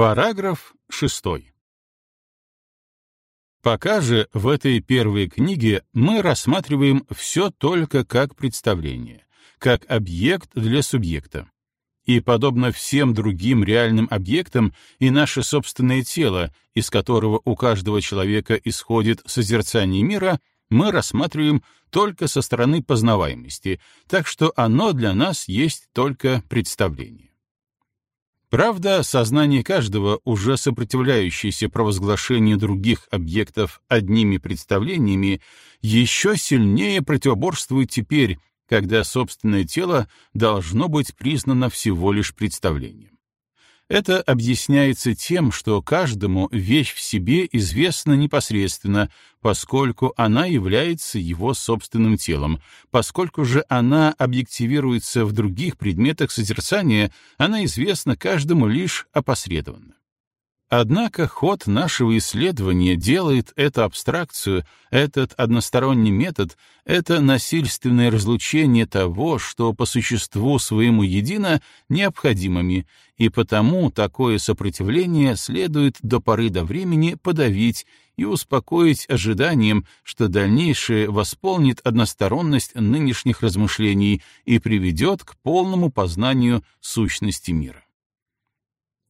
Параграф 6. Пока же в этой первой книге мы рассматриваем все только как представление, как объект для субъекта. И, подобно всем другим реальным объектам, и наше собственное тело, из которого у каждого человека исходит созерцание мира, мы рассматриваем только со стороны познаваемости, так что оно для нас есть только представление. Правда, сознание каждого, уже сопротивляющееся провозглашению других объектов одними представлениями, еще сильнее противоборствует теперь, когда собственное тело должно быть признано всего лишь представлением. Это объясняется тем, что каждому вещь в себе известна непосредственно, поскольку она является его собственным телом. Поскольку же она объективируется в других предметах созерцания, она известна каждому лишь опосредованно. Однако ход нашего исследования делает эту абстракцию, этот односторонний метод, это насильственное разлучение того, что по существу своему едино, необходимыми, и потому такое сопротивление следует до поры до времени подавить и успокоить ожиданием, что дальнейшее восполнит односторонность нынешних размышлений и приведет к полному познанию сущности мира.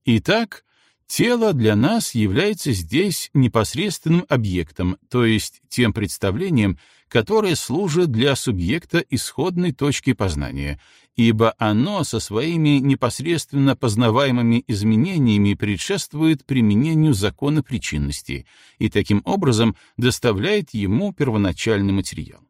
Итак, Тело для нас является здесь непосредственным объектом, то есть тем представлением, которое служит для субъекта исходной точки познания, ибо оно со своими непосредственно познаваемыми изменениями предшествует применению закона причинности и таким образом доставляет ему первоначальный материал.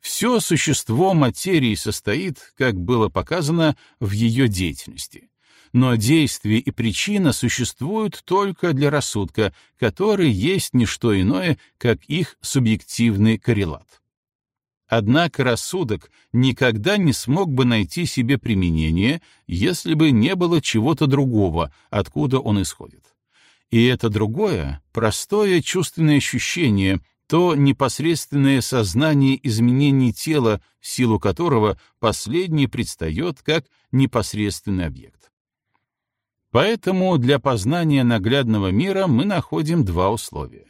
Все существо материи состоит, как было показано, в ее деятельности — но действие и причина существуют только для рассудка, который есть не что иное, как их субъективный коррелат. Однако рассудок никогда не смог бы найти себе применение, если бы не было чего-то другого, откуда он исходит. И это другое, простое чувственное ощущение, то непосредственное сознание изменений тела, в силу которого последний предстает как непосредственный объект. Поэтому для познания наглядного мира мы находим два условия.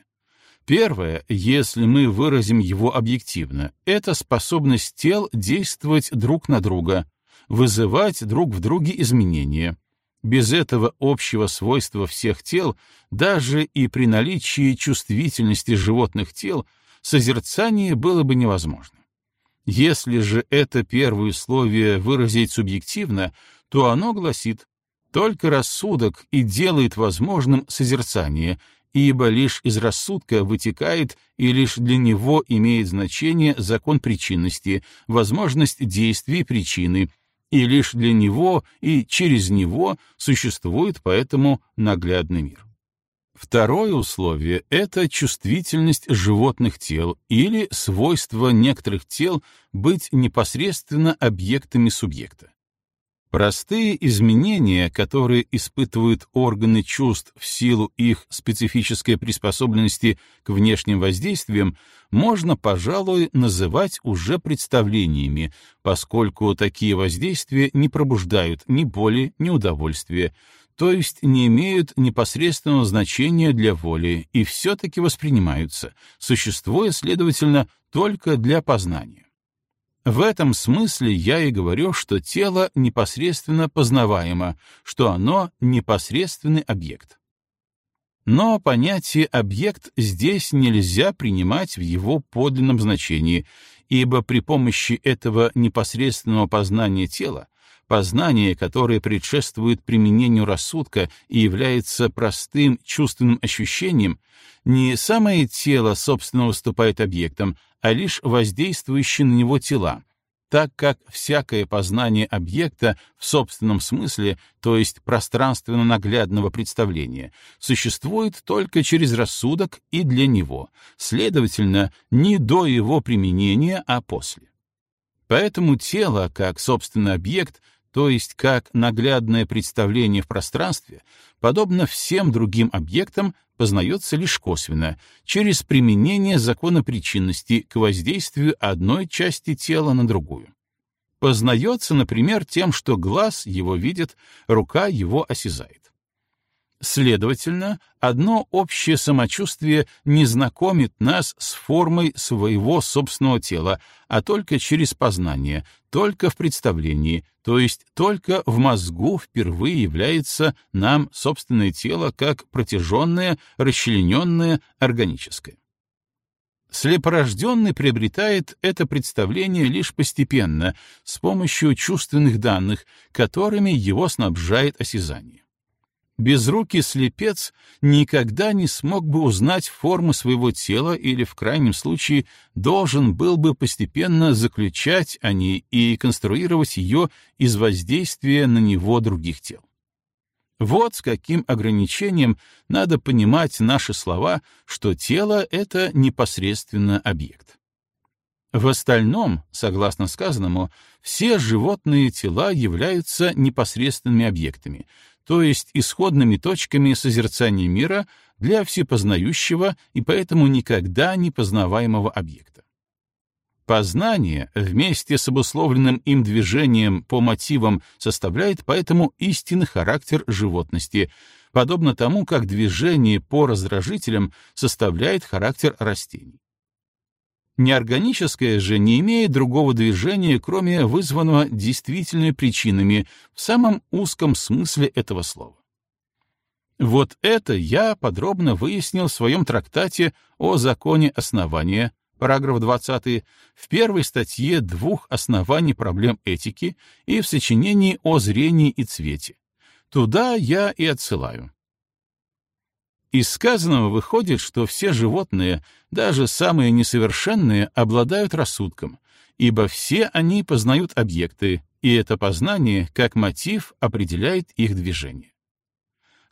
Первое, если мы выразим его объективно, это способность тел действовать друг на друга, вызывать друг в друге изменения. Без этого общего свойства всех тел, даже и при наличии чувствительности животных тел, созерцание было бы невозможно. Если же это первое условие выразить субъективно, то оно гласит только рассудок и делает возможным созерцание, ибо лишь из рассудка вытекает и лишь для него имеет значение закон причинности, возможность действий причины, и лишь для него и через него существует поэтому наглядный мир. Второе условие — это чувствительность животных тел или свойство некоторых тел быть непосредственно объектами субъекта. Простые изменения, которые испытывают органы чувств в силу их специфической приспособленности к внешним воздействиям, можно, пожалуй, называть уже представлениями, поскольку такие воздействия не пробуждают ни боли, ни удовольствия, то есть не имеют непосредственного значения для воли и все-таки воспринимаются, существуя, следовательно, только для познания. В этом смысле я и говорю, что тело непосредственно познаваемо, что оно непосредственный объект. Но понятие «объект» здесь нельзя принимать в его подлинном значении, ибо при помощи этого непосредственного познания тела, познания, которое предшествует применению рассудка и является простым чувственным ощущением, не самое тело, собственно, выступает объектом, а лишь воздействующие на него тела, так как всякое познание объекта в собственном смысле, то есть пространственно-наглядного представления, существует только через рассудок и для него, следовательно, не до его применения, а после. Поэтому тело, как собственный объект, то есть как наглядное представление в пространстве, подобно всем другим объектам, познается лишь косвенно, через применение закона причинности к воздействию одной части тела на другую. Познается, например, тем, что глаз его видит, рука его осязает. Следовательно, одно общее самочувствие не знакомит нас с формой своего собственного тела, а только через познание, только в представлении, то есть только в мозгу впервые является нам собственное тело как протяженное, расчлененное, органическое. Слепорожденный приобретает это представление лишь постепенно, с помощью чувственных данных, которыми его снабжает осязание. Безрукий слепец никогда не смог бы узнать форму своего тела или, в крайнем случае, должен был бы постепенно заключать о ней и конструировать ее из воздействия на него других тел. Вот с каким ограничением надо понимать наши слова, что тело — это непосредственно объект. В остальном, согласно сказанному, все животные тела являются непосредственными объектами, то есть исходными точками созерцания мира для всепознающего и поэтому никогда не познаваемого объекта. Познание вместе с обусловленным им движением по мотивам составляет поэтому истинный характер животности, подобно тому, как движение по раздражителям составляет характер растений. Неорганическое же не имеет другого движения, кроме вызванного действительными причинами в самом узком смысле этого слова. Вот это я подробно выяснил в своем трактате о законе основания, параграф 20, в первой статье двух оснований проблем этики и в сочинении о зрении и цвете. Туда я и отсылаю. Из сказанного выходит, что все животные, даже самые несовершенные, обладают рассудком, ибо все они познают объекты, и это познание, как мотив, определяет их движение.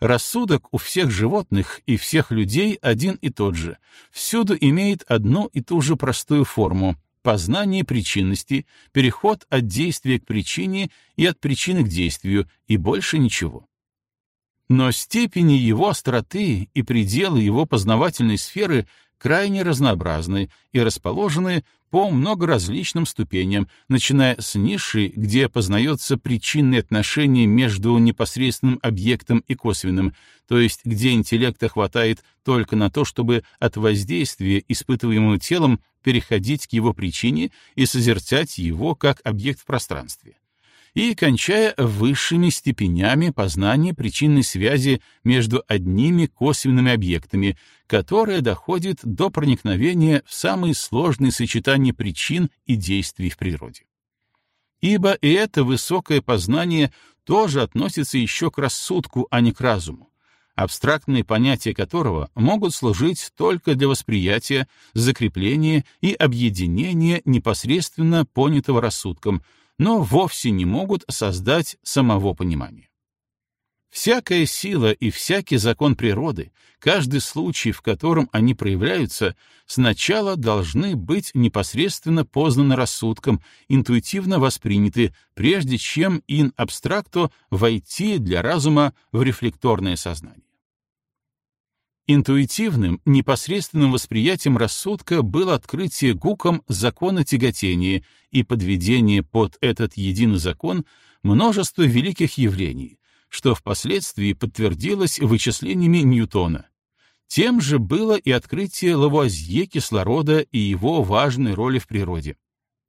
Рассудок у всех животных и всех людей один и тот же, всюду имеет одну и ту же простую форму — познание причинности, переход от действия к причине и от причины к действию, и больше ничего. Но степени его остроты и пределы его познавательной сферы крайне разнообразны и расположены по многоразличным ступеням, начиная с низшей, где познается причинное отношение между непосредственным объектом и косвенным, то есть где интеллекта хватает только на то, чтобы от воздействия, испытываемого телом, переходить к его причине и созерцать его как объект в пространстве и кончая высшими степенями познания причинной связи между одними косвенными объектами, которая доходит до проникновения в самые сложные сочетания причин и действий в природе. Ибо и это высокое познание тоже относится еще к рассудку, а не к разуму, абстрактные понятия которого могут служить только для восприятия, закрепления и объединения непосредственно понятого рассудком, но вовсе не могут создать самого понимания. Всякая сила и всякий закон природы, каждый случай, в котором они проявляются, сначала должны быть непосредственно познаны рассудком, интуитивно восприняты, прежде чем ин абстракто войти для разума в рефлекторное сознание. Интуитивным, непосредственным восприятием рассудка было открытие Гуком закона тяготения и подведение под этот единый закон множества великих явлений, что впоследствии подтвердилось вычислениями Ньютона. Тем же было и открытие Лавуазье кислорода и его важной роли в природе.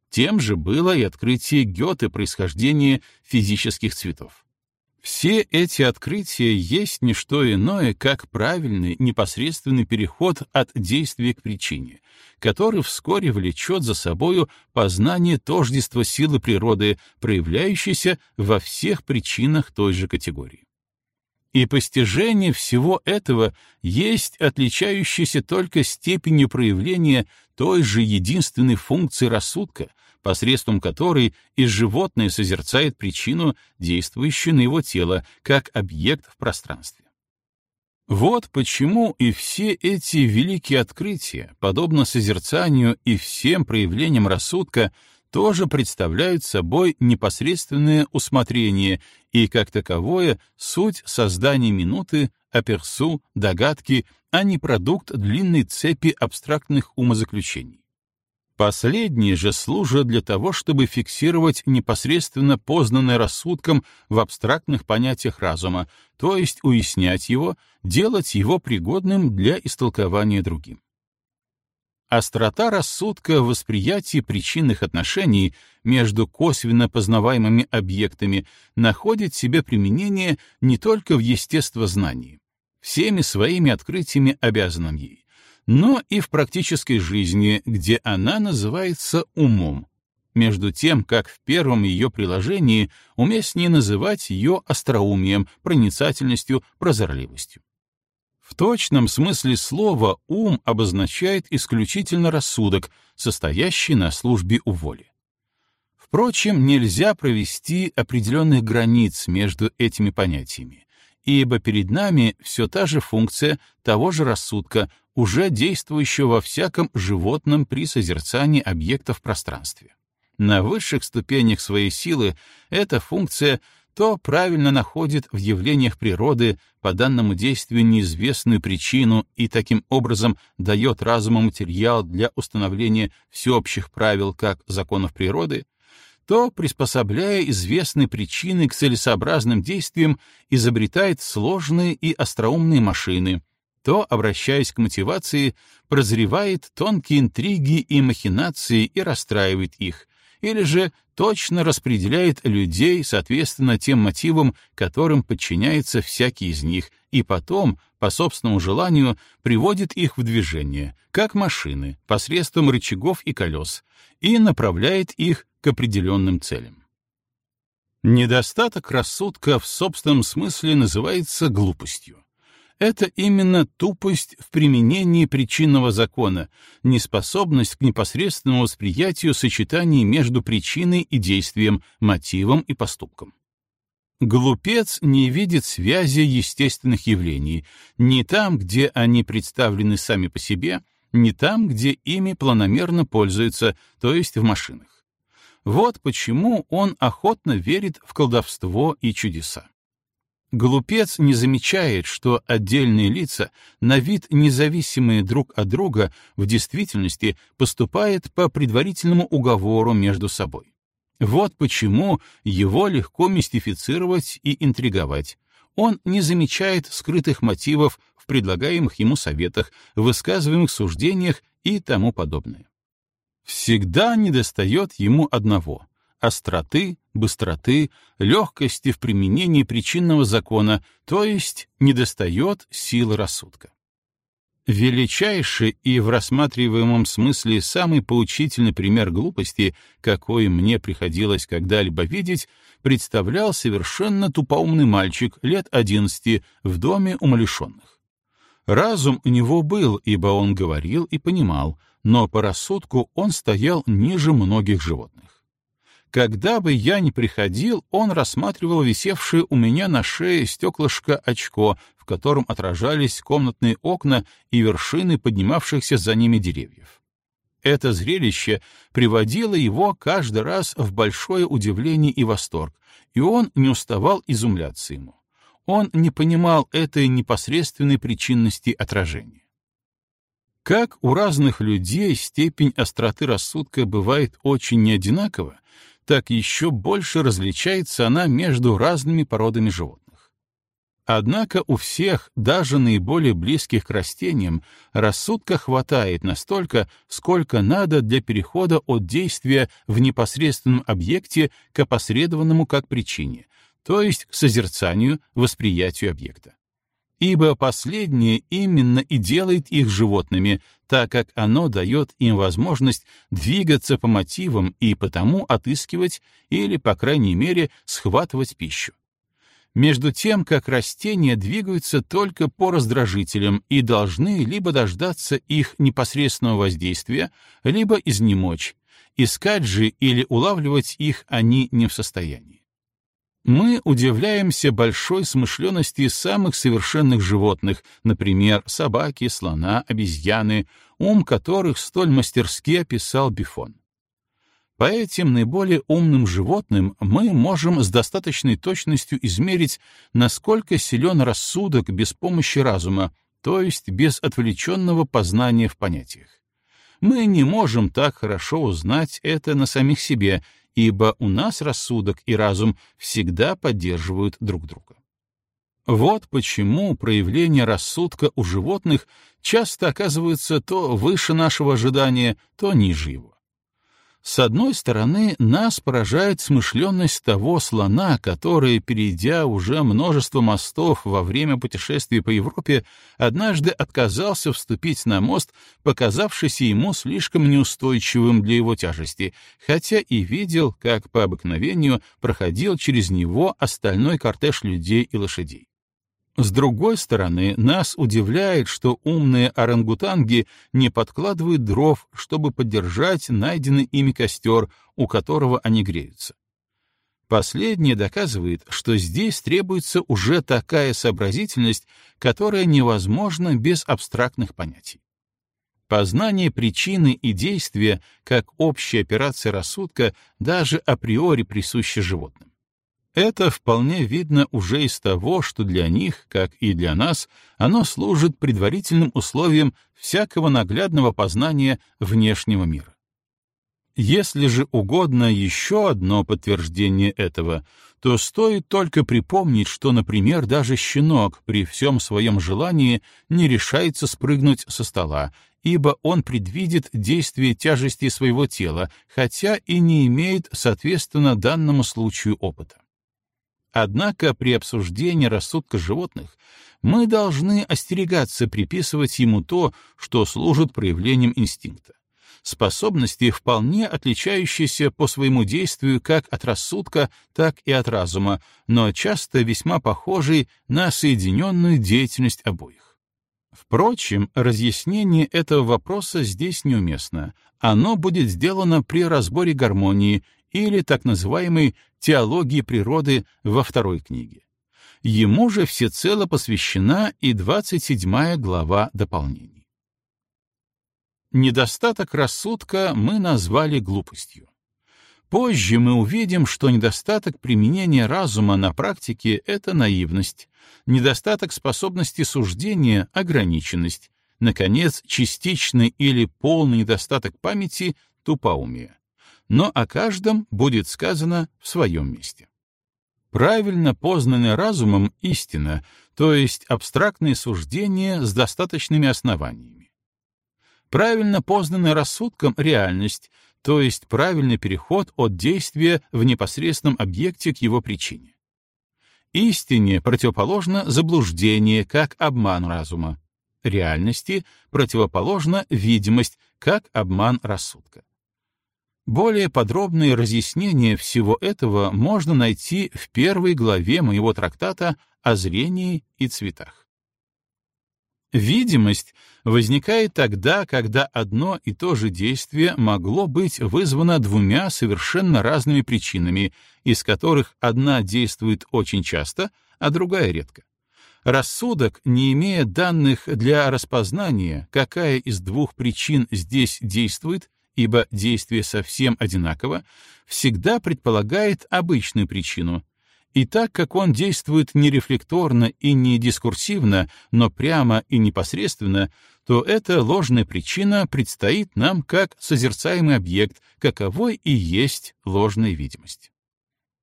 Тем же было и открытие Гёте происхождения физических цветов. Все эти открытия есть не что иное, как правильный, непосредственный переход от действия к причине, который вскоре влечет за собою познание тождества силы природы, проявляющейся во всех причинах той же категории. И постижение всего этого есть отличающаяся только степенью проявления той же единственной функции рассудка — посредством которой и животное созерцает причину, действующую на его тело, как объект в пространстве. Вот почему и все эти великие открытия, подобно созерцанию и всем проявлениям рассудка, тоже представляют собой непосредственное усмотрение и, как таковое, суть создания минуты, аперсу, догадки, а не продукт длинной цепи абстрактных умозаключений. Последние же служат для того, чтобы фиксировать непосредственно познанное рассудком в абстрактных понятиях разума, то есть уяснять его, делать его пригодным для истолкования другим. Острота рассудка в восприятии причинных отношений между косвенно познаваемыми объектами находит себе применение не только в естествознании, всеми своими открытиями обязанным ей, но и в практической жизни, где она называется умом, между тем, как в первом ее приложении уместнее называть ее остроумием, проницательностью, прозорливостью. В точном смысле слова ум обозначает исключительно рассудок, состоящий на службе у воли. Впрочем, нельзя провести определенных границ между этими понятиями, ибо перед нами все та же функция того же рассудка, уже действующего во всяком животном при созерцании объекта в пространстве. На высших ступенях своей силы эта функция то правильно находит в явлениях природы по данному действию неизвестную причину и таким образом дает разуму материал для установления всеобщих правил как законов природы, то, приспособляя известные причины к целесообразным действиям, изобретает сложные и остроумные машины — то, обращаясь к мотивации, прозревает тонкие интриги и махинации и расстраивает их, или же точно распределяет людей соответственно тем мотивам, которым подчиняется всякий из них, и потом, по собственному желанию, приводит их в движение, как машины, посредством рычагов и колес, и направляет их к определенным целям. Недостаток рассудка в собственном смысле называется глупостью это именно тупость в применении причинного закона, неспособность к непосредственному восприятию сочетаний между причиной и действием, мотивом и поступком. Глупец не видит связи естественных явлений ни там, где они представлены сами по себе, ни там, где ими планомерно пользуются, то есть в машинах. Вот почему он охотно верит в колдовство и чудеса. Глупец не замечает, что отдельные лица, на вид независимые друг от друга, в действительности поступают по предварительному уговору между собой. Вот почему его легко мистифицировать и интриговать. Он не замечает скрытых мотивов в предлагаемых ему советах, высказываемых суждениях и тому подобное. Всегда недостает ему одного остроты, быстроты, легкости в применении причинного закона, то есть недостает силы рассудка. Величайший и в рассматриваемом смысле самый поучительный пример глупости, какой мне приходилось когда-либо видеть, представлял совершенно тупоумный мальчик лет одиннадцати в доме умалишенных. Разум у него был, ибо он говорил и понимал, но по рассудку он стоял ниже многих животных. Когда бы я ни приходил, он рассматривал висевшее у меня на шее стеклышко очко, в котором отражались комнатные окна и вершины поднимавшихся за ними деревьев. Это зрелище приводило его каждый раз в большое удивление и восторг, и он не уставал изумляться ему. Он не понимал этой непосредственной причинности отражения. Как у разных людей степень остроты рассудка бывает очень неодинакова, так еще больше различается она между разными породами животных. Однако у всех, даже наиболее близких к растениям, рассудка хватает настолько, сколько надо для перехода от действия в непосредственном объекте к опосредованному как причине, то есть к созерцанию, восприятию объекта ибо последнее именно и делает их животными, так как оно дает им возможность двигаться по мотивам и потому отыскивать или, по крайней мере, схватывать пищу. Между тем, как растения двигаются только по раздражителям и должны либо дождаться их непосредственного воздействия, либо изнемочь, искать же или улавливать их они не в состоянии. Мы удивляемся большой смышленности самых совершенных животных, например, собаки, слона, обезьяны, ум которых столь мастерски описал Бифон. По этим наиболее умным животным мы можем с достаточной точностью измерить, насколько силен рассудок без помощи разума, то есть без отвлеченного познания в понятиях. мы не можем так хорошо узнать это на самих себе, ибо у нас рассудок и разум всегда поддерживают друг друга. Вот почему проявления рассудка у животных часто оказываются то выше нашего ожидания, то ниже его. С одной стороны, нас поражает смышленность того слона, который, перейдя уже множество мостов во время путешествия по Европе, однажды отказался вступить на мост, показавшийся ему слишком неустойчивым для его тяжести, хотя и видел, как по обыкновению проходил через него остальной кортеж людей и лошадей. С другой стороны, нас удивляет, что умные орангутанги не подкладывают дров, чтобы поддержать найденный ими костер, у которого они греются. Последнее доказывает, что здесь требуется уже такая сообразительность, которая невозможна без абстрактных понятий. Познание причины и действия, как общая операция рассудка, даже априори присуще животным. Это вполне видно уже из того, что для них, как и для нас, оно служит предварительным условием всякого наглядного познания внешнего мира. Если же угодно еще одно подтверждение этого, то стоит только припомнить, что, например, даже щенок при всем своем желании не решается спрыгнуть со стола, ибо он предвидит действие тяжести своего тела, хотя и не имеет, соответственно, данному случаю опыта. Однако при обсуждении рассудка животных мы должны остерегаться приписывать ему то, что служит проявлением инстинкта. Способности, вполне отличающиеся по своему действию как от рассудка, так и от разума, но часто весьма похожие на соединенную деятельность обоих. Впрочем, разъяснение этого вопроса здесь неуместно. Оно будет сделано при разборе гармонии или так называемой теологии природы во второй книге. Ему же всецело посвящена и 27 глава дополнений. Недостаток рассудка мы назвали глупостью. Позже мы увидим, что недостаток применения разума на практике — это наивность, недостаток способности суждения — ограниченность, наконец, частичный или полный недостаток памяти — тупоумие но о каждом будет сказано в своем месте. Правильно познанное разумом истина, то есть абстрактные суждения с достаточными основаниями. Правильно познанная рассудком реальность, то есть правильный переход от действия в непосредственном объекте к его причине. Истине противоположно заблуждение, как обман разума. Реальности противоположно видимость, как обман рассудка. Более подробные разъяснения всего этого можно найти в первой главе моего трактата о зрении и цветах. Видимость возникает тогда, когда одно и то же действие могло быть вызвано двумя совершенно разными причинами, из которых одна действует очень часто, а другая редко. Рассудок, не имея данных для распознания, какая из двух причин здесь действует, ибо действие совсем одинаково, всегда предполагает обычную причину. И так как он действует не рефлекторно и не дискурсивно, но прямо и непосредственно, то эта ложная причина предстоит нам как созерцаемый объект, каковой и есть ложная видимость.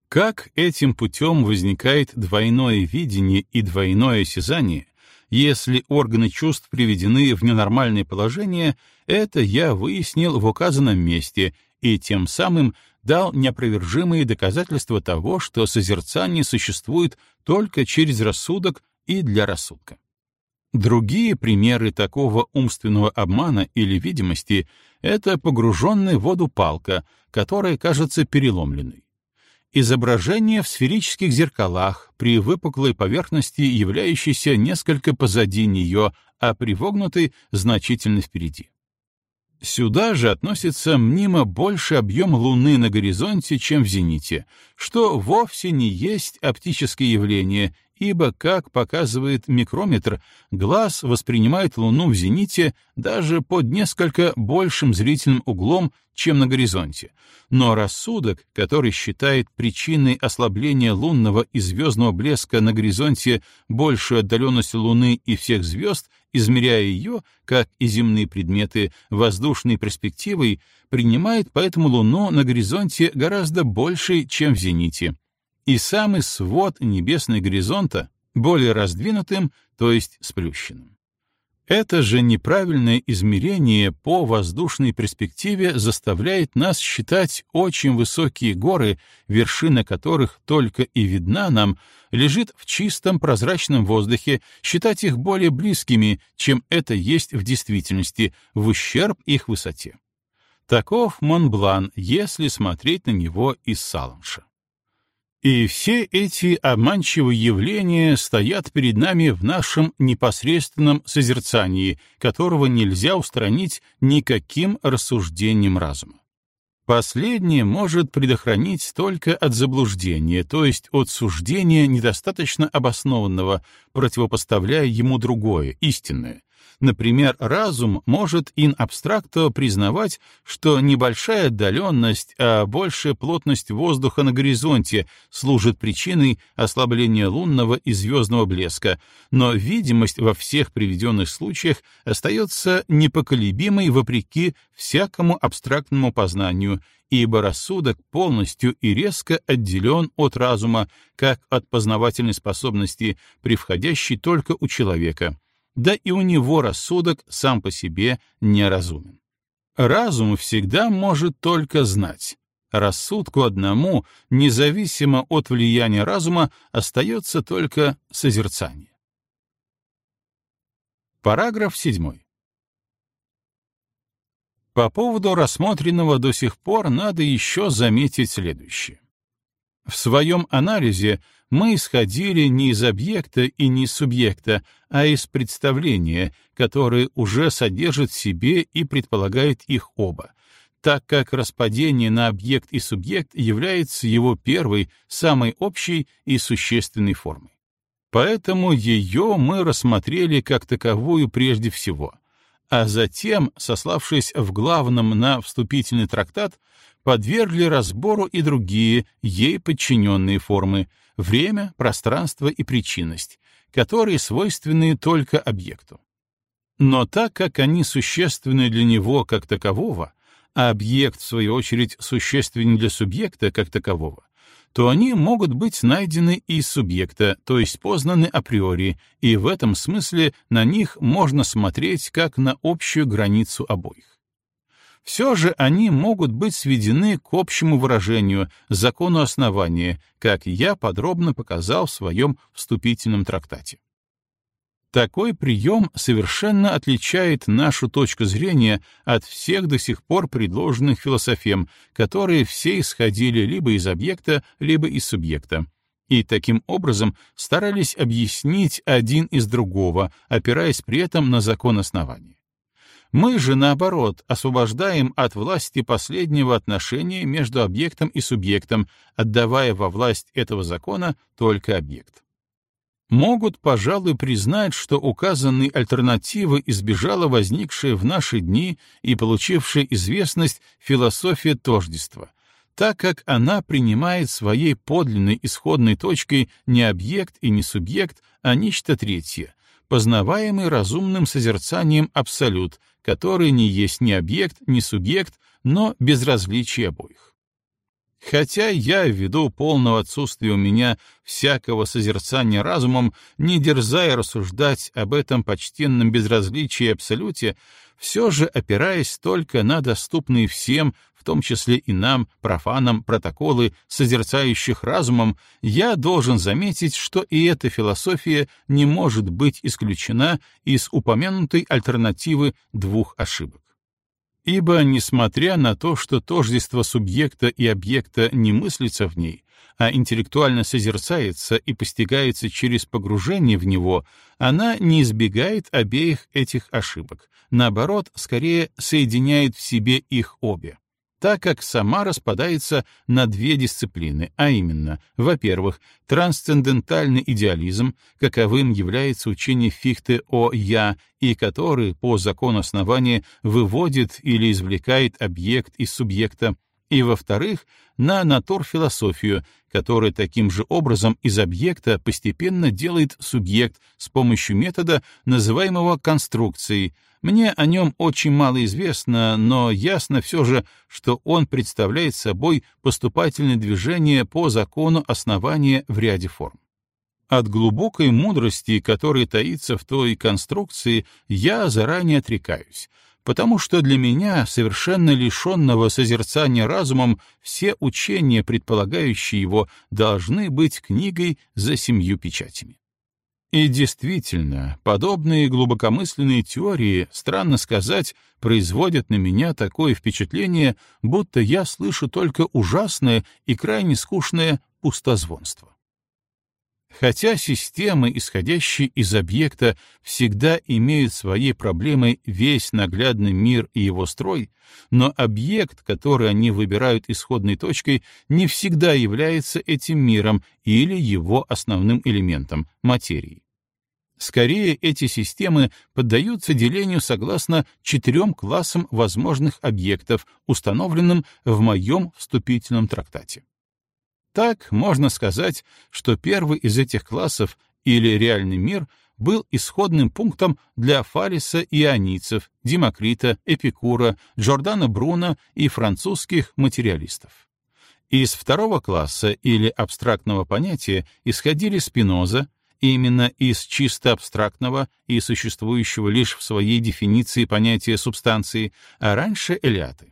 Как этим путем возникает двойное видение и двойное осязание, если органы чувств приведены в ненормальное положение, это я выяснил в указанном месте и тем самым дал неопровержимые доказательства того, что созерцание существует только через рассудок и для рассудка. Другие примеры такого умственного обмана или видимости — это погруженная в воду палка, которая кажется переломленной изображение в сферических зеркалах при выпуклой поверхности, являющейся несколько позади нее, а при вогнутой значительно впереди. Сюда же относится мнимо больше объем Луны на горизонте, чем в зените, что вовсе не есть оптическое явление ибо, как показывает микрометр, глаз воспринимает Луну в зените даже под несколько большим зрительным углом, чем на горизонте. Но рассудок, который считает причиной ослабления лунного и звездного блеска на горизонте большую отдаленность Луны и всех звезд, измеряя ее, как и земные предметы, воздушной перспективой, принимает поэтому Луну на горизонте гораздо больше, чем в зените. И самый свод небесного горизонта более раздвинутым, то есть сплющенным. Это же неправильное измерение по воздушной перспективе заставляет нас считать очень высокие горы, вершина которых только и видна нам, лежит в чистом прозрачном воздухе, считать их более близкими, чем это есть в действительности, в ущерб их высоте. Таков Монблан, если смотреть на него из Саламша. И все эти обманчивые явления стоят перед нами в нашем непосредственном созерцании, которого нельзя устранить никаким рассуждением разума. Последнее может предохранить только от заблуждения, то есть от суждения недостаточно обоснованного, противопоставляя ему другое, истинное, Например, разум может ин абстракто признавать, что небольшая отдаленность, а большая плотность воздуха на горизонте служит причиной ослабления лунного и звездного блеска, но видимость во всех приведенных случаях остается непоколебимой вопреки всякому абстрактному познанию, ибо рассудок полностью и резко отделен от разума, как от познавательной способности, превходящей только у человека — да и у него рассудок сам по себе неразумен. Разум всегда может только знать. Рассудку одному, независимо от влияния разума, остается только созерцание. Параграф 7. По поводу рассмотренного до сих пор надо еще заметить следующее. В своем анализе мы исходили не из объекта и не из субъекта, а из представления, которое уже содержит в себе и предполагает их оба, так как распадение на объект и субъект является его первой, самой общей и существенной формой. Поэтому ее мы рассмотрели как таковую прежде всего, а затем, сославшись в главном на вступительный трактат, подвергли разбору и другие, ей подчиненные формы — время, пространство и причинность, которые свойственны только объекту. Но так как они существенны для него как такового, а объект, в свою очередь, существенен для субъекта как такового, то они могут быть найдены из субъекта, то есть познаны априори, и в этом смысле на них можно смотреть как на общую границу обоих все же они могут быть сведены к общему выражению, закону основания, как я подробно показал в своем вступительном трактате. Такой прием совершенно отличает нашу точку зрения от всех до сих пор предложенных философем, которые все исходили либо из объекта, либо из субъекта, и таким образом старались объяснить один из другого, опираясь при этом на закон основания. Мы же, наоборот, освобождаем от власти последнего отношения между объектом и субъектом, отдавая во власть этого закона только объект. Могут, пожалуй, признать, что указанной альтернативы избежала возникшая в наши дни и получившая известность философия тождества, так как она принимает своей подлинной исходной точкой не объект и не субъект, а нечто третье, познаваемый разумным созерцанием абсолют, который не есть ни объект, ни субъект, но безразличие обоих. Хотя я, ввиду полного отсутствия у меня всякого созерцания разумом, не дерзая рассуждать об этом почтенном безразличии и абсолюте, все же опираясь только на доступные всем, в том числе и нам, профанам, протоколы, созерцающих разумом, я должен заметить, что и эта философия не может быть исключена из упомянутой альтернативы двух ошибок. Ибо, несмотря на то, что тождество субъекта и объекта не мыслится в ней, а интеллектуально созерцается и постигается через погружение в него, она не избегает обеих этих ошибок, наоборот, скорее соединяет в себе их обе так как сама распадается на две дисциплины, а именно, во-первых, трансцендентальный идеализм, каковым является учение Фихте о «я», и который, по закону основания, выводит или извлекает объект из субъекта, и, во-вторых, на натурфилософию, которая таким же образом из объекта постепенно делает субъект с помощью метода, называемого конструкцией. Мне о нем очень мало известно, но ясно все же, что он представляет собой поступательное движение по закону основания в ряде форм. От глубокой мудрости, которая таится в той конструкции, я заранее отрекаюсь, потому что для меня, совершенно лишенного созерцания разумом, все учения, предполагающие его, должны быть книгой за семью печатями. И действительно, подобные глубокомысленные теории, странно сказать, производят на меня такое впечатление, будто я слышу только ужасное и крайне скучное пустозвонство. Хотя системы, исходящие из объекта, всегда имеют своей проблемой весь наглядный мир и его строй, но объект, который они выбирают исходной точкой, не всегда является этим миром или его основным элементом — материей. Скорее, эти системы поддаются делению согласно четырем классам возможных объектов, установленным в моем вступительном трактате. Так можно сказать, что первый из этих классов, или реальный мир, был исходным пунктом для Фалиса и Анийцев, Демокрита, Эпикура, Джордана Бруно и французских материалистов. Из второго класса или абстрактного понятия исходили Спиноза, именно из чисто абстрактного и существующего лишь в своей дефиниции понятия субстанции, а раньше Элиаты.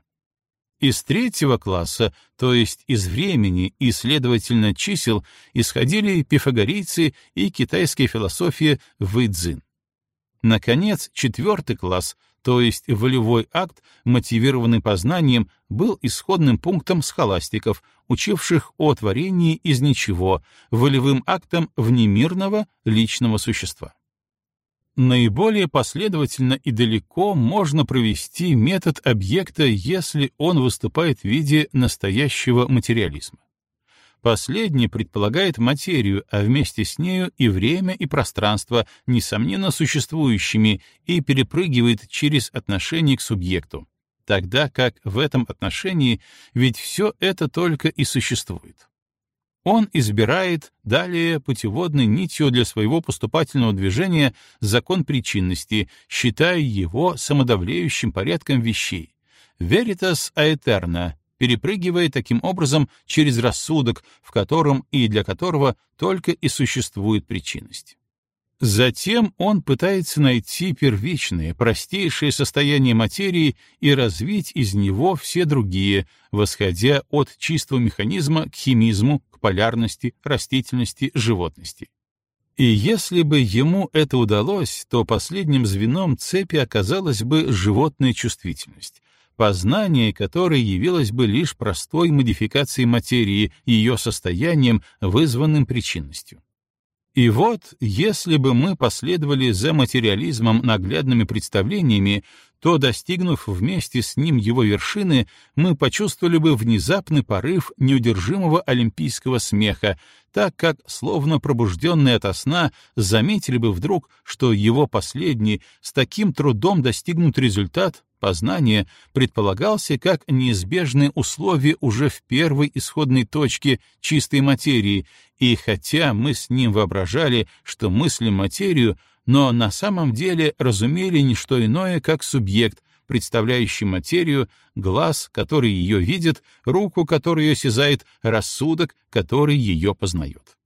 Из третьего класса, то есть из времени и, следовательно, чисел, исходили пифагорейцы и китайская философия Вэйцзин. Наконец, четвертый класс, то есть волевой акт, мотивированный познанием, был исходным пунктом схоластиков, учивших о творении из ничего, волевым актом внемирного личного существа. Наиболее последовательно и далеко можно провести метод объекта, если он выступает в виде настоящего материализма. Последний предполагает материю, а вместе с нею и время, и пространство, несомненно существующими, и перепрыгивает через отношение к субъекту, тогда как в этом отношении ведь все это только и существует. Он избирает далее путеводной нитью для своего поступательного движения закон причинности, считая его самодавлеющим порядком вещей. Veritas aeterna, перепрыгивая таким образом через рассудок, в котором и для которого только и существует причинность. Затем он пытается найти первичное, простейшее состояние материи и развить из него все другие, восходя от чистого механизма к химизму, полярности, растительности, животности. И если бы ему это удалось, то последним звеном цепи оказалась бы животная чувствительность, познание которое явилось бы лишь простой модификацией материи, ее состоянием, вызванным причинностью. И вот, если бы мы последовали за материализмом наглядными представлениями, то, достигнув вместе с ним его вершины, мы почувствовали бы внезапный порыв неудержимого олимпийского смеха, так как, словно пробужденные ото сна, заметили бы вдруг, что его последний, с таким трудом достигнут результат, познания, предполагался как неизбежное условие уже в первой исходной точке чистой материи, и хотя мы с ним воображали, что мыслим материю, но на самом деле разумели не что иное, как субъект, представляющий материю, глаз, который ее видит, руку, которая ее осязает, рассудок, который ее познает.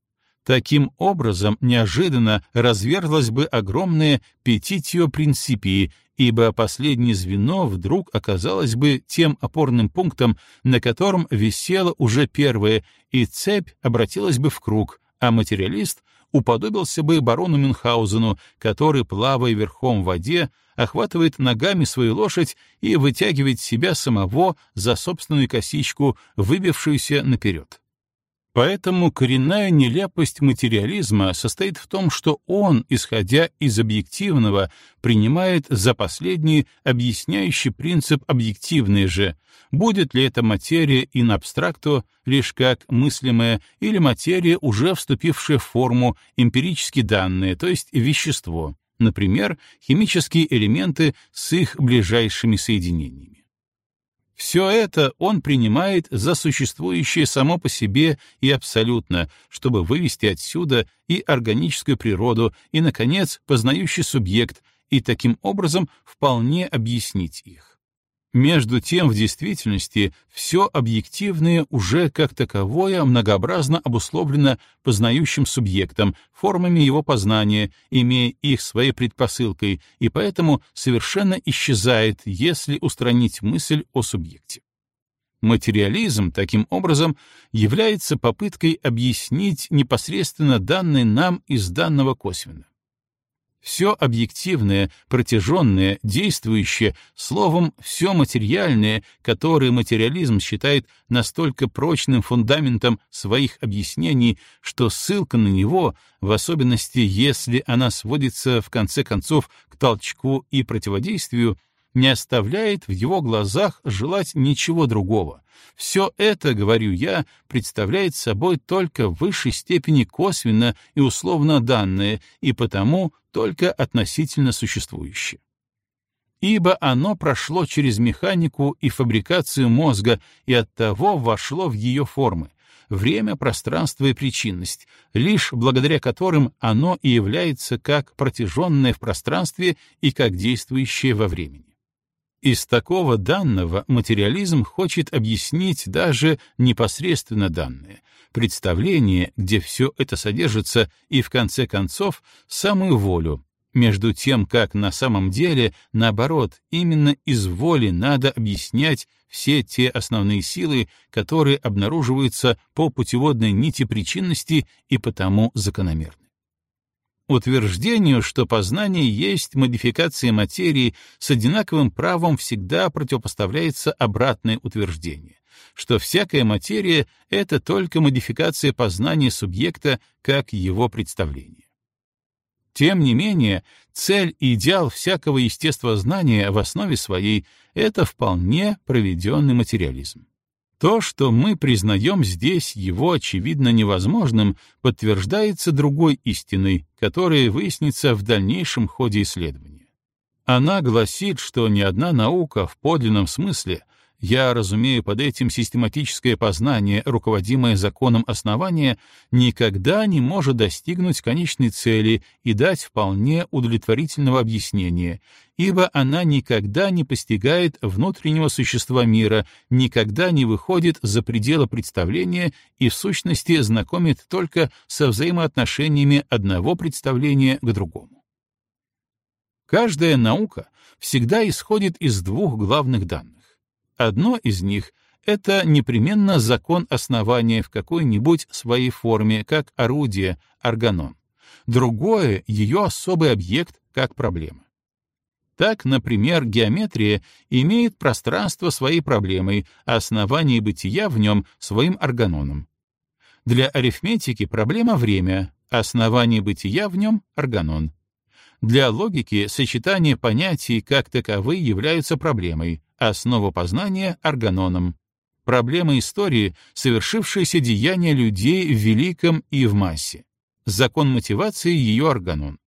Таким образом, неожиданно разверзлась бы огромная петитио принципии, ибо последнее звено вдруг оказалось бы тем опорным пунктом, на котором висело уже первое, и цепь обратилась бы в круг, а материалист уподобился бы барону Мюнхгаузену, который, плавая верхом в воде, охватывает ногами свою лошадь и вытягивает себя самого за собственную косичку, выбившуюся наперед. Поэтому коренная нелепость материализма состоит в том, что он, исходя из объективного, принимает за последний объясняющий принцип объективный же, будет ли эта материя in abstracto лишь как мыслимая или материя, уже вступившая в форму, эмпирически данные, то есть вещество, например, химические элементы с их ближайшими соединениями. Все это он принимает за существующее само по себе и абсолютно, чтобы вывести отсюда и органическую природу, и, наконец, познающий субъект, и таким образом вполне объяснить их. Между тем, в действительности, все объективное уже как таковое многообразно обусловлено познающим субъектом, формами его познания, имея их своей предпосылкой, и поэтому совершенно исчезает, если устранить мысль о субъекте. Материализм, таким образом, является попыткой объяснить непосредственно данное нам из данного косвенно. Все объективное, протяженное, действующее, словом, все материальное, которое материализм считает настолько прочным фундаментом своих объяснений, что ссылка на него, в особенности если она сводится в конце концов к толчку и противодействию, не оставляет в его глазах желать ничего другого. Все это, говорю я, представляет собой только в высшей степени косвенно и условно данное, и потому только относительно существующее. Ибо оно прошло через механику и фабрикацию мозга и оттого вошло в ее формы, время, пространство и причинность, лишь благодаря которым оно и является как протяженное в пространстве и как действующее во времени. Из такого данного материализм хочет объяснить даже непосредственно данное, представление, где все это содержится, и в конце концов самую волю, между тем, как на самом деле, наоборот, именно из воли надо объяснять все те основные силы, которые обнаруживаются по путеводной нити причинности и потому закономерны. Утверждению, что познание есть модификация материи, с одинаковым правом всегда противопоставляется обратное утверждение, что всякая материя — это только модификация познания субъекта как его представление. Тем не менее, цель и идеал всякого естествознания в основе своей — это вполне проведенный материализм. То, что мы признаем здесь его очевидно невозможным, подтверждается другой истиной, которая выяснится в дальнейшем ходе исследования. Она гласит, что ни одна наука в подлинном смысле я разумею под этим систематическое познание, руководимое законом основания, никогда не может достигнуть конечной цели и дать вполне удовлетворительного объяснения, ибо она никогда не постигает внутреннего существа мира, никогда не выходит за пределы представления и в сущности знакомит только со взаимоотношениями одного представления к другому. Каждая наука всегда исходит из двух главных данных Одно из них — это непременно закон основания в какой-нибудь своей форме, как орудие, органон. Другое — ее особый объект, как проблема. Так, например, геометрия имеет пространство своей проблемой, а основание бытия в нем — своим органоном. Для арифметики проблема — время, а основание бытия в нем — органон. Для логики сочетание понятий как таковые являются проблемой, основа познания — органоном. Проблема истории — совершившееся деяние людей в великом и в массе. Закон мотивации — ее органон.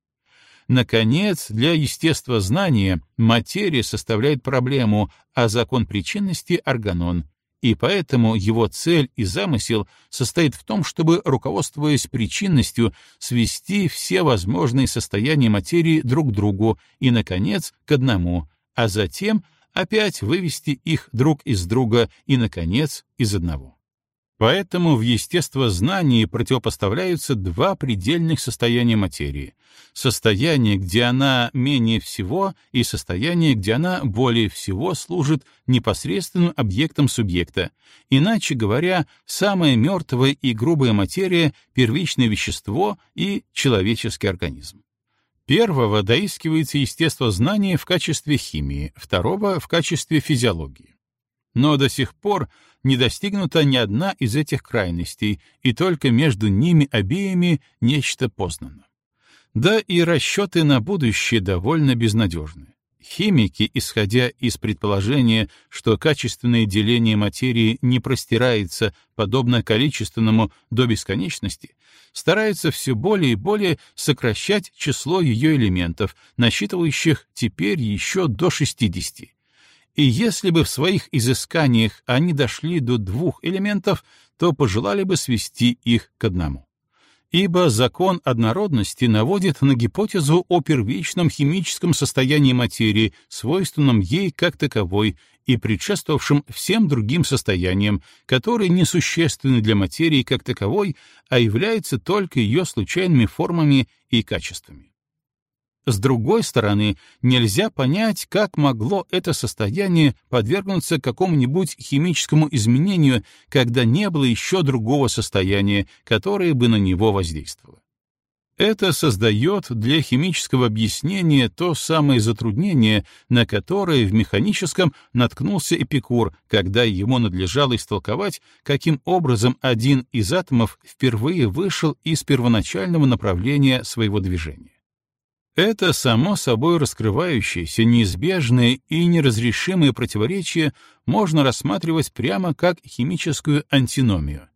Наконец, для естествознания материя составляет проблему, а закон причинности — органон, и поэтому его цель и замысел состоит в том, чтобы, руководствуясь причинностью, свести все возможные состояния материи друг к другу и, наконец, к одному, а затем — опять вывести их друг из друга и, наконец, из одного. Поэтому в естествознании противопоставляются два предельных состояния материи. Состояние, где она менее всего, и состояние, где она более всего служит непосредственным объектом субъекта. Иначе говоря, самая мертвая и грубая материя — первичное вещество и человеческий организм. Первого доискивается естествознание в качестве химии, второго — в качестве физиологии. Но до сих пор не достигнута ни одна из этих крайностей, и только между ними обеими нечто познано. Да и расчеты на будущее довольно безнадежны. Химики, исходя из предположения, что качественное деление материи не простирается, подобно количественному, до бесконечности, стараются все более и более сокращать число ее элементов, насчитывающих теперь еще до 60. И если бы в своих изысканиях они дошли до двух элементов, то пожелали бы свести их к одному ибо закон однородности наводит на гипотезу о первичном химическом состоянии материи, свойственном ей как таковой и предшествовавшем всем другим состояниям, которые несущественны для материи как таковой, а являются только ее случайными формами и качествами. С другой стороны, нельзя понять, как могло это состояние подвергнуться какому-нибудь химическому изменению, когда не было еще другого состояния, которое бы на него воздействовало. Это создает для химического объяснения то самое затруднение, на которое в механическом наткнулся Эпикур, когда ему надлежало истолковать, каким образом один из атомов впервые вышел из первоначального направления своего движения. Это само собой раскрывающееся, неизбежное и неразрешимое противоречие можно рассматривать прямо как химическую антиномию.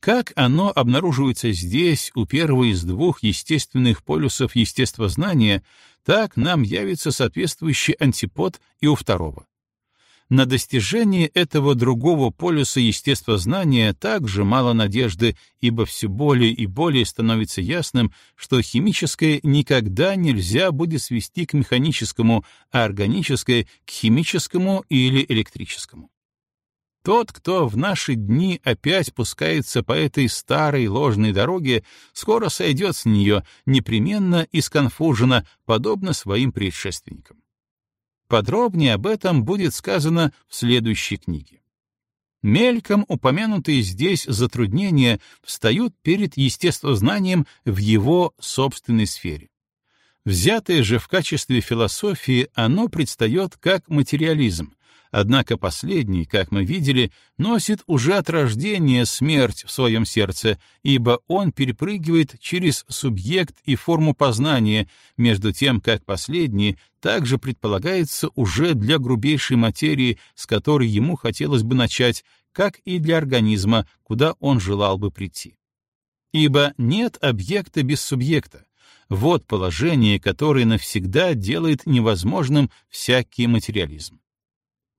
Как оно обнаруживается здесь, у первого из двух естественных полюсов естествознания, так нам явится соответствующий антипод и у второго. На достижение этого другого полюса естествознания также мало надежды, ибо все более и более становится ясным, что химическое никогда нельзя будет свести к механическому, а органическое — к химическому или электрическому. Тот, кто в наши дни опять пускается по этой старой ложной дороге, скоро сойдет с нее, непременно и сконфуженно, подобно своим предшественникам. Подробнее об этом будет сказано в следующей книге. Мельком упомянутые здесь затруднения встают перед естествознанием в его собственной сфере. Взятое же в качестве философии, оно предстает как материализм, Однако последний, как мы видели, носит уже от рождения смерть в своем сердце, ибо он перепрыгивает через субъект и форму познания, между тем как последний также предполагается уже для грубейшей материи, с которой ему хотелось бы начать, как и для организма, куда он желал бы прийти. Ибо нет объекта без субъекта. Вот положение, которое навсегда делает невозможным всякий материализм.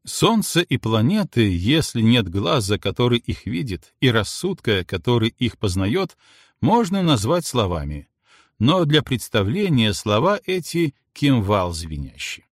Солнце и планеты, если нет глаза, который их видит, и рассудка, который их познает, можно назвать словами, но для представления слова эти — кимвал звенящий.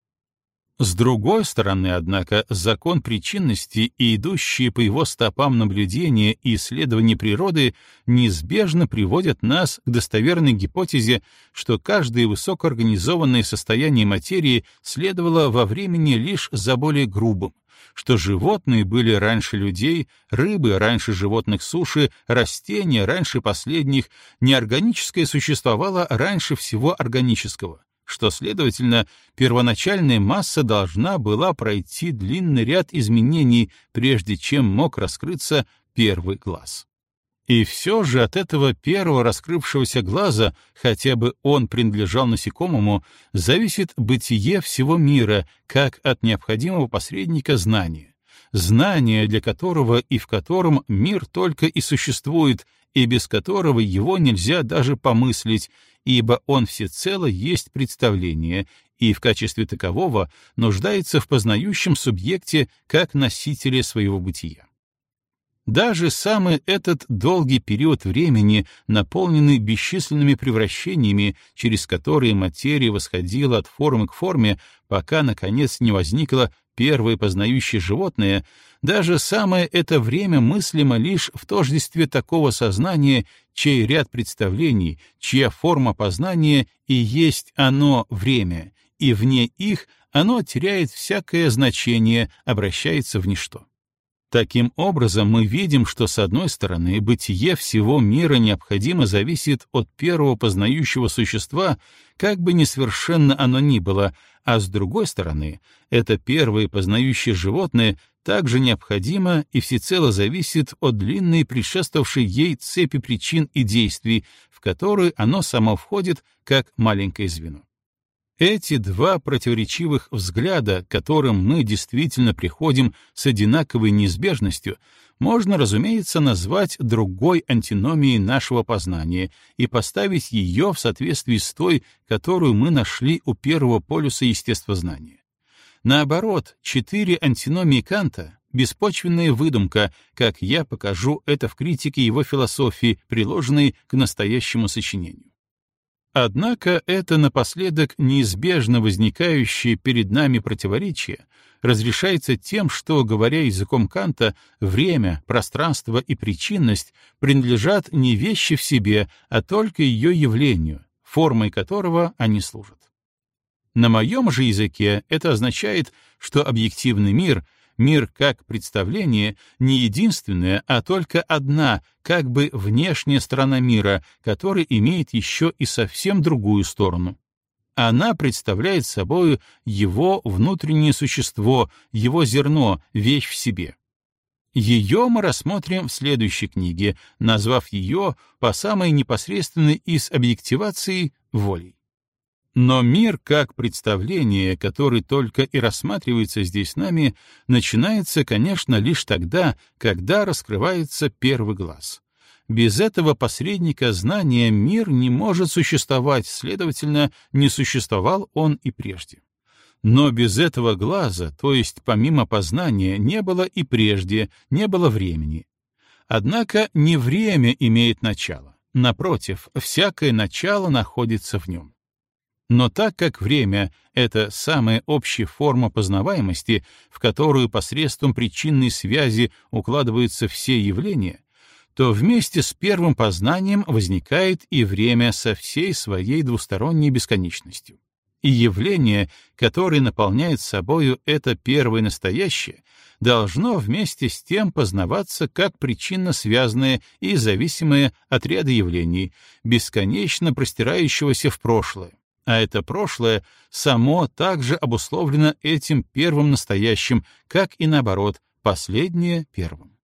С другой стороны, однако, закон причинности и идущие по его стопам наблюдения и исследования природы неизбежно приводят нас к достоверной гипотезе, что каждое высокоорганизованное состояние материи следовало во времени лишь за более грубым, что животные были раньше людей, рыбы раньше животных суши, растения раньше последних, неорганическое существовало раньше всего органического что, следовательно, первоначальная масса должна была пройти длинный ряд изменений, прежде чем мог раскрыться первый глаз. И все же от этого первого раскрывшегося глаза, хотя бы он принадлежал насекомому, зависит бытие всего мира, как от необходимого посредника знания. Знание, для которого и в котором мир только и существует, и без которого его нельзя даже помыслить, ибо он всецело есть представление и в качестве такового нуждается в познающем субъекте как носителе своего бытия. Даже самый этот долгий период времени, наполненный бесчисленными превращениями, через которые материя восходила от формы к форме, пока, наконец, не возникло первое познающее животное, даже самое это время мыслимо лишь в тождестве такого сознания, чей ряд представлений, чья форма познания и есть оно время, и вне их оно теряет всякое значение, обращается в ничто. Таким образом, мы видим, что, с одной стороны, бытие всего мира необходимо зависит от первого познающего существа, как бы несовершенно оно ни было, а с другой стороны, это первое познающее животное также необходимо и всецело зависит от длинной предшествовавшей ей цепи причин и действий, в которую оно само входит как маленькое звено. Эти два противоречивых взгляда, к которым мы действительно приходим с одинаковой неизбежностью, можно, разумеется, назвать другой антиномией нашего познания и поставить ее в соответствии с той, которую мы нашли у первого полюса естествознания. Наоборот, четыре антиномии Канта — беспочвенная выдумка, как я покажу это в критике его философии, приложенной к настоящему сочинению. Однако это напоследок неизбежно возникающее перед нами противоречие разрешается тем, что, говоря языком Канта, время, пространство и причинность принадлежат не вещи в себе, а только ее явлению, формой которого они служат. На моем же языке это означает, что объективный мир — Мир как представление не единственная, а только одна, как бы внешняя сторона мира, которая имеет еще и совсем другую сторону. Она представляет собой его внутреннее существо, его зерно, вещь в себе. Ее мы рассмотрим в следующей книге, назвав ее по самой непосредственной из объективаций волей. Но мир как представление, который только и рассматривается здесь нами, начинается, конечно, лишь тогда, когда раскрывается первый глаз. Без этого посредника знания мир не может существовать, следовательно, не существовал он и прежде. Но без этого глаза, то есть помимо познания, не было и прежде, не было времени. Однако не время имеет начало. Напротив, всякое начало находится в нем. Но так как время — это самая общая форма познаваемости, в которую посредством причинной связи укладываются все явления, то вместе с первым познанием возникает и время со всей своей двусторонней бесконечностью. И явление, которое наполняет собою это первое настоящее, должно вместе с тем познаваться как причинно связанное и зависимое от ряда явлений, бесконечно простирающегося в прошлое, а это прошлое само также обусловлено этим первым настоящим, как и наоборот, последнее — первым.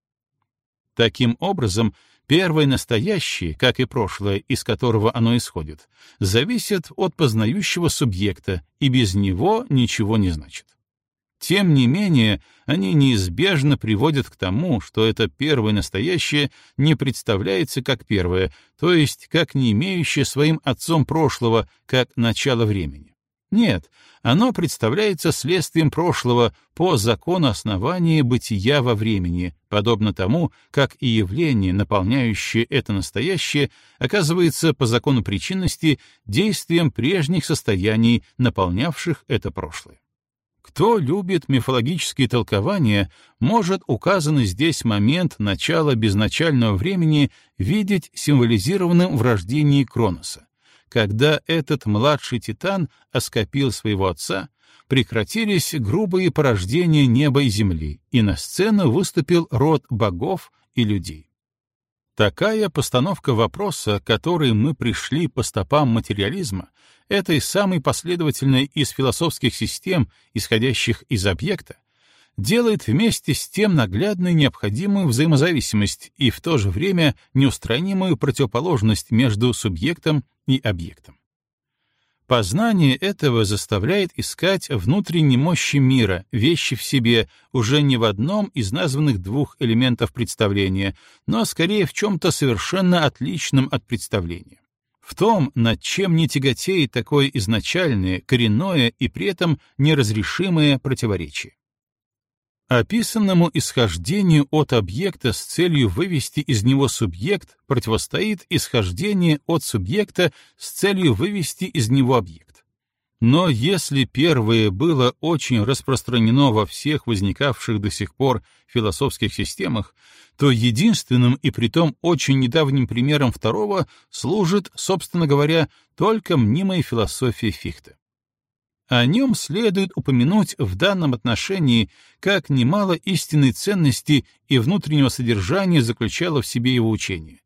Таким образом, первое настоящее, как и прошлое, из которого оно исходит, зависит от познающего субъекта, и без него ничего не значит. Тем не менее, они неизбежно приводят к тому, что это первое настоящее не представляется как первое, то есть как не имеющее своим отцом прошлого, как начало времени. Нет, оно представляется следствием прошлого по закону основания бытия во времени, подобно тому, как и явление, наполняющее это настоящее, оказывается по закону причинности действием прежних состояний, наполнявших это прошлое. Кто любит мифологические толкования, может указанный здесь момент начала безначального времени видеть символизированным в рождении Кроноса. Когда этот младший титан оскопил своего отца, прекратились грубые порождения неба и земли, и на сцену выступил род богов и людей. Такая постановка вопроса, которой мы пришли по стопам материализма, этой самой последовательной из философских систем, исходящих из объекта, делает вместе с тем наглядную необходимую взаимозависимость и в то же время неустранимую противоположность между субъектом и объектом. Познание этого заставляет искать внутренней мощи мира, вещи в себе, уже не в одном из названных двух элементов представления, но скорее в чем-то совершенно отличном от представления. В том, над чем не тяготеет такое изначальное, коренное и при этом неразрешимое противоречие. Описанному исхождению от объекта с целью вывести из него субъект противостоит исхождение от субъекта с целью вывести из него объект. Но если первое было очень распространено во всех возникавших до сих пор философских системах, то единственным и притом очень недавним примером второго служит, собственно говоря, только мнимая философия Фихте. О нем следует упомянуть в данном отношении, как немало истинной ценности и внутреннего содержания заключало в себе его учение.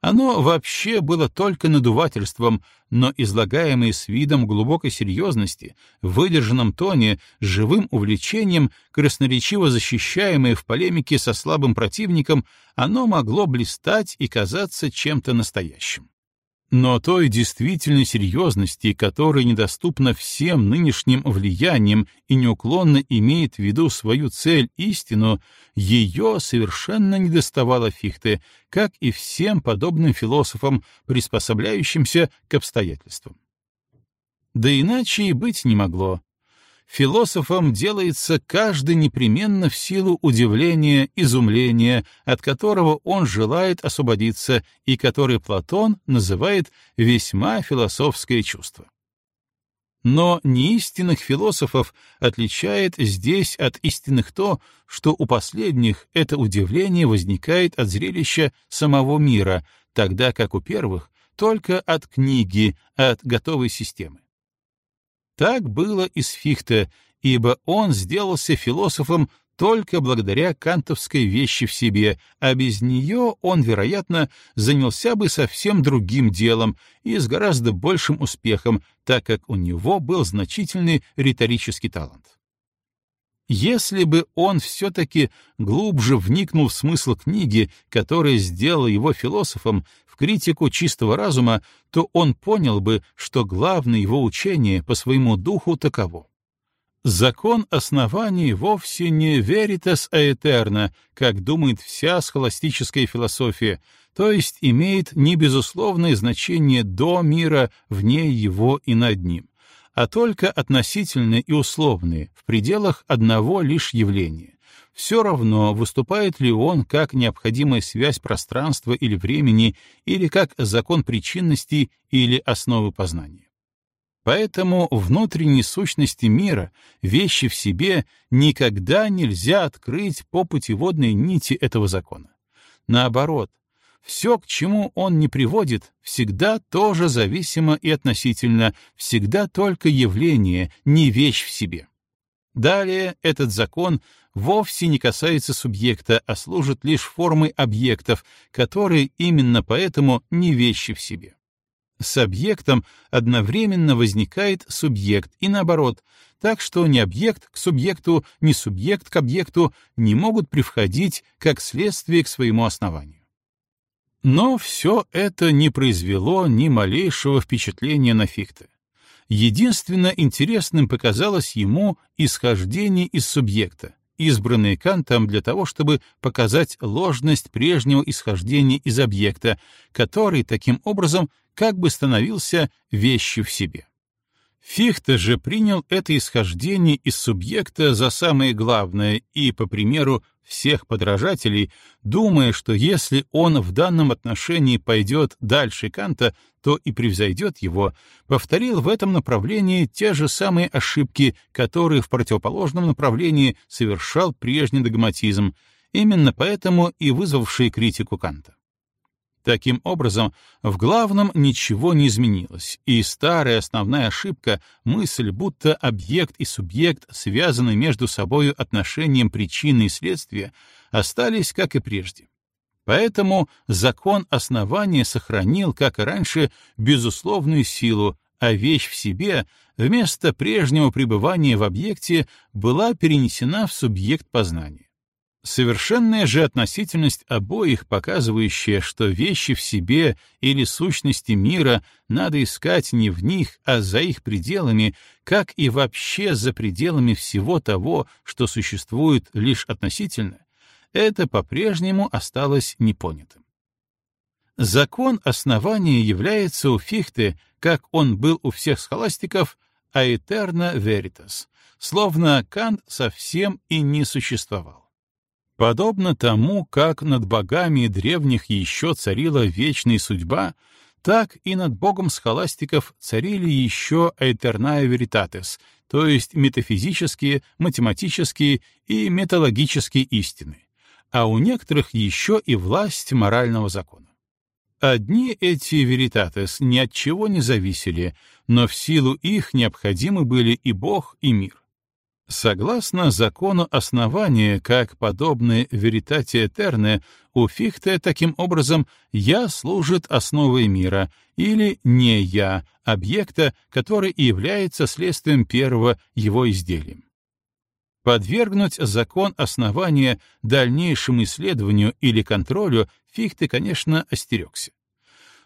Оно вообще было только надувательством, но излагаемое с видом глубокой серьезности, в выдержанном тоне, живым увлечением, красноречиво защищаемое в полемике со слабым противником, оно могло блистать и казаться чем-то настоящим. Но той действительной серьезности, которая недоступна всем нынешним влияниям и неуклонно имеет в виду свою цель истину, ее совершенно недоставало Фихте, как и всем подобным философам, приспособляющимся к обстоятельствам. Да иначе и быть не могло. Философом делается каждый непременно в силу удивления, изумления, от которого он желает освободиться и который Платон называет весьма философское чувство. Но неистинных философов отличает здесь от истинных то, что у последних это удивление возникает от зрелища самого мира, тогда как у первых — только от книги, от готовой системы. Так было и с Фихте, ибо он сделался философом только благодаря кантовской вещи в себе, а без нее он, вероятно, занялся бы совсем другим делом и с гораздо большим успехом, так как у него был значительный риторический талант. Если бы он все-таки глубже вникнул в смысл книги, которая сделала его философом, в критику чистого разума, то он понял бы, что главное его учение по своему духу таково. Закон оснований вовсе не veritas aeterna, как думает вся схоластическая философия, то есть имеет не безусловное значение до мира, вне его и над ним, а только относительные и условные, в пределах одного лишь явления. Все равно, выступает ли он как необходимая связь пространства или времени, или как закон причинности или основы познания. Поэтому внутренней сущности мира, вещи в себе, никогда нельзя открыть по путеводной нити этого закона. Наоборот, все, к чему он не приводит, всегда тоже зависимо и относительно, всегда только явление, не вещь в себе. Далее этот закон вовсе не касается субъекта, а служит лишь формой объектов, которые именно поэтому не вещи в себе. С объектом одновременно возникает субъект и наоборот, так что ни объект к субъекту, ни субъект к объекту не могут привходить как следствие к своему основанию. Но все это не произвело ни малейшего впечатления на Фихте. Единственно интересным показалось ему исхождение из субъекта, избранные Кантом для того, чтобы показать ложность прежнего исхождения из объекта, который таким образом как бы становился вещью в себе. Фихте же принял это исхождение из субъекта за самое главное и, по примеру всех подражателей, думая, что если он в данном отношении пойдет дальше Канта, то и превзойдет его, повторил в этом направлении те же самые ошибки, которые в противоположном направлении совершал прежний догматизм, именно поэтому и вызвавший критику Канта. Таким образом, в главном ничего не изменилось, и старая основная ошибка — мысль, будто объект и субъект связаны между собою отношением причины и следствия, остались как и прежде. Поэтому закон основания сохранил, как и раньше, безусловную силу, а вещь в себе вместо прежнего пребывания в объекте была перенесена в субъект познания. Совершенная же относительность обоих, показывающая, что вещи в себе или сущности мира надо искать не в них, а за их пределами, как и вообще за пределами всего того, что существует лишь относительно, это по-прежнему осталось непонятым. Закон основания является у Фихте, как он был у всех схоластиков, аэтерна veritas, словно Кант совсем и не существовал. Подобно тому, как над богами древних еще царила вечная судьба, так и над богом схоластиков царили еще этерная веритатес, то есть метафизические, математические и металлогические истины, а у некоторых еще и власть морального закона. Одни эти веритатес ни от чего не зависели, но в силу их необходимы были и Бог, и мир. Согласно закону основания, как подобное веритате этерне, у Фихте таким образом «я» служит основой мира, или «не я» — объекта, который и является следствием первого его изделием. Подвергнуть закон основания дальнейшему исследованию или контролю Фихте, конечно, остерегся.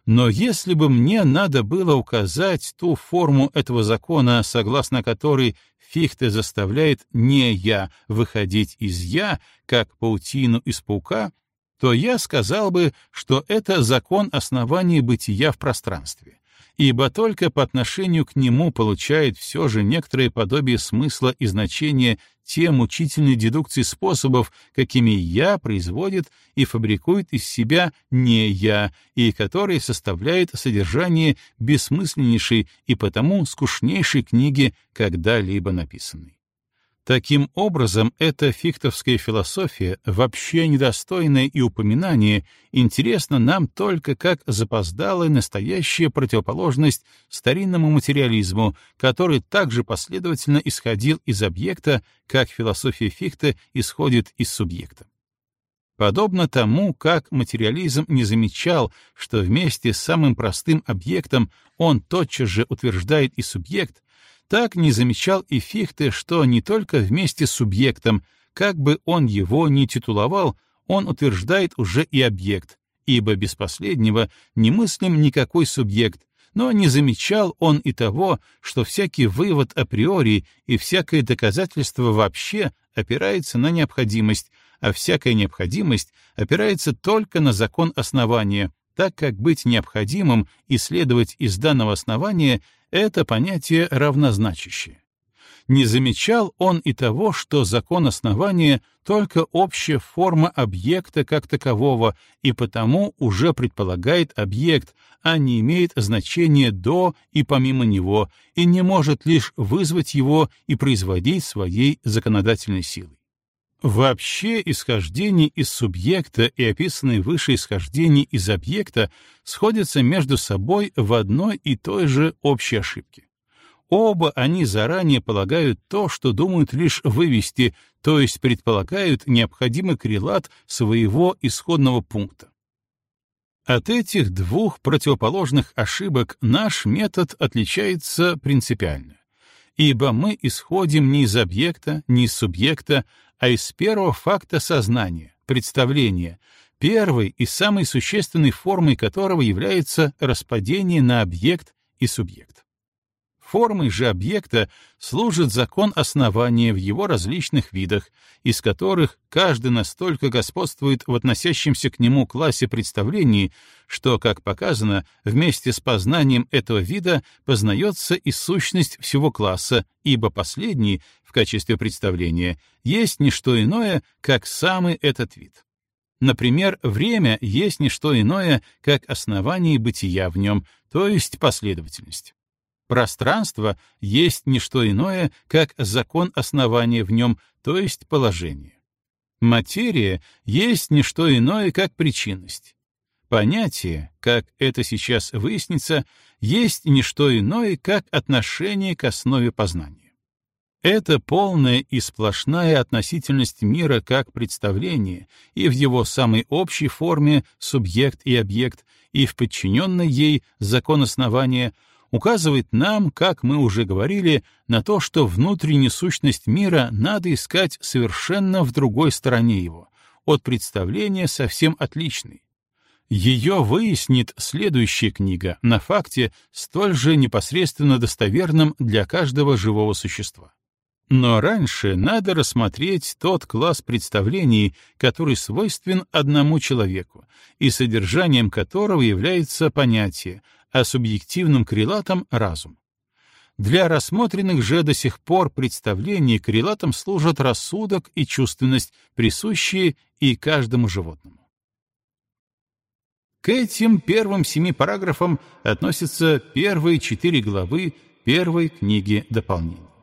Но если бы мне надо было указать ту форму этого закона, согласно которой Фихте заставляет не «я» выходить из «я», как паутину из паука, то я сказал бы, что это закон основания бытия в пространстве. ибо только по отношению к нему получает все же некоторое подобие смысла и значения те мучительные дедукции способов, какими «я» производит и фабрикует из себя не «я», и которые составляют содержание бессмысленнейшей и потому скучнейшей книги, когда-либо написанной. Таким образом, эта фихтовская философия, вообще недостойная и упоминания, интересна нам только как запоздалая настоящая противоположность старинному материализму, который также последовательно исходил из объекта, как философия Фихта исходит из субъекта. Подобно тому, как материализм не замечал, что вместе с самым простым объектом он тотчас же утверждает и субъект, так не замечал и Фихте, что не только вместе с субъектом, как бы он его ни титуловал, он утверждает уже и объект, ибо без последнего не мыслим никакой субъект, но не замечал он и того, что всякий вывод априори и всякое доказательство вообще опирается на необходимость, а всякая необходимость опирается только на закон основания, так как быть необходимым и следовать из данного основания — это понятие равнозначащее. Не замечал он и того, что закон основания — только общая форма объекта как такового, и потому уже предполагает объект, а не имеет значения до и помимо него, и не может лишь вызвать его и производить своей законодательной силой. Вообще исхождение из субъекта и описанные выше исхождения из объекта сходятся между собой в одной и той же общей ошибке. Оба они заранее полагают то, что думают лишь вывести, то есть предполагают необходимый коррелат своего исходного пункта. От этих двух противоположных ошибок наш метод отличается принципиально ибо мы исходим не из объекта, не из субъекта, а из первого факта сознания, представления, первой и самой существенной формой которого является распадение на объект и субъект. Формой же объекта служит закон основания в его различных видах, из которых каждый настолько господствует в относящемся к нему классе представлений, что, как показано, вместе с познанием этого вида познается и сущность всего класса, ибо последний, в качестве представления, есть не что иное, как самый этот вид. Например, время есть не что иное, как основание бытия в нем, то есть последовательность. Пространство есть не что иное, как закон основания в нем, то есть положение. Материя есть не что иное, как причинность. Понятие, как это сейчас выяснится, есть не что иное, как отношение к основе познания. Это полная и сплошная относительность мира как представление и в его самой общей форме субъект и объект, и в подчиненной ей закон основания — указывает нам, как мы уже говорили, на то, что внутреннюю сущность мира надо искать совершенно в другой стороне его, от представления совсем отличной. Ее выяснит следующая книга на факте, столь же непосредственно достоверном для каждого живого существа. Но раньше надо рассмотреть тот класс представлений, который свойствен одному человеку, и содержанием которого является понятие, а субъективным коррелатом — разум. Для рассмотренных же до сих пор представлений коррелатом служат рассудок и чувственность, присущие и каждому животному. К этим первым семи параграфам относятся первые четыре главы первой книги дополнений.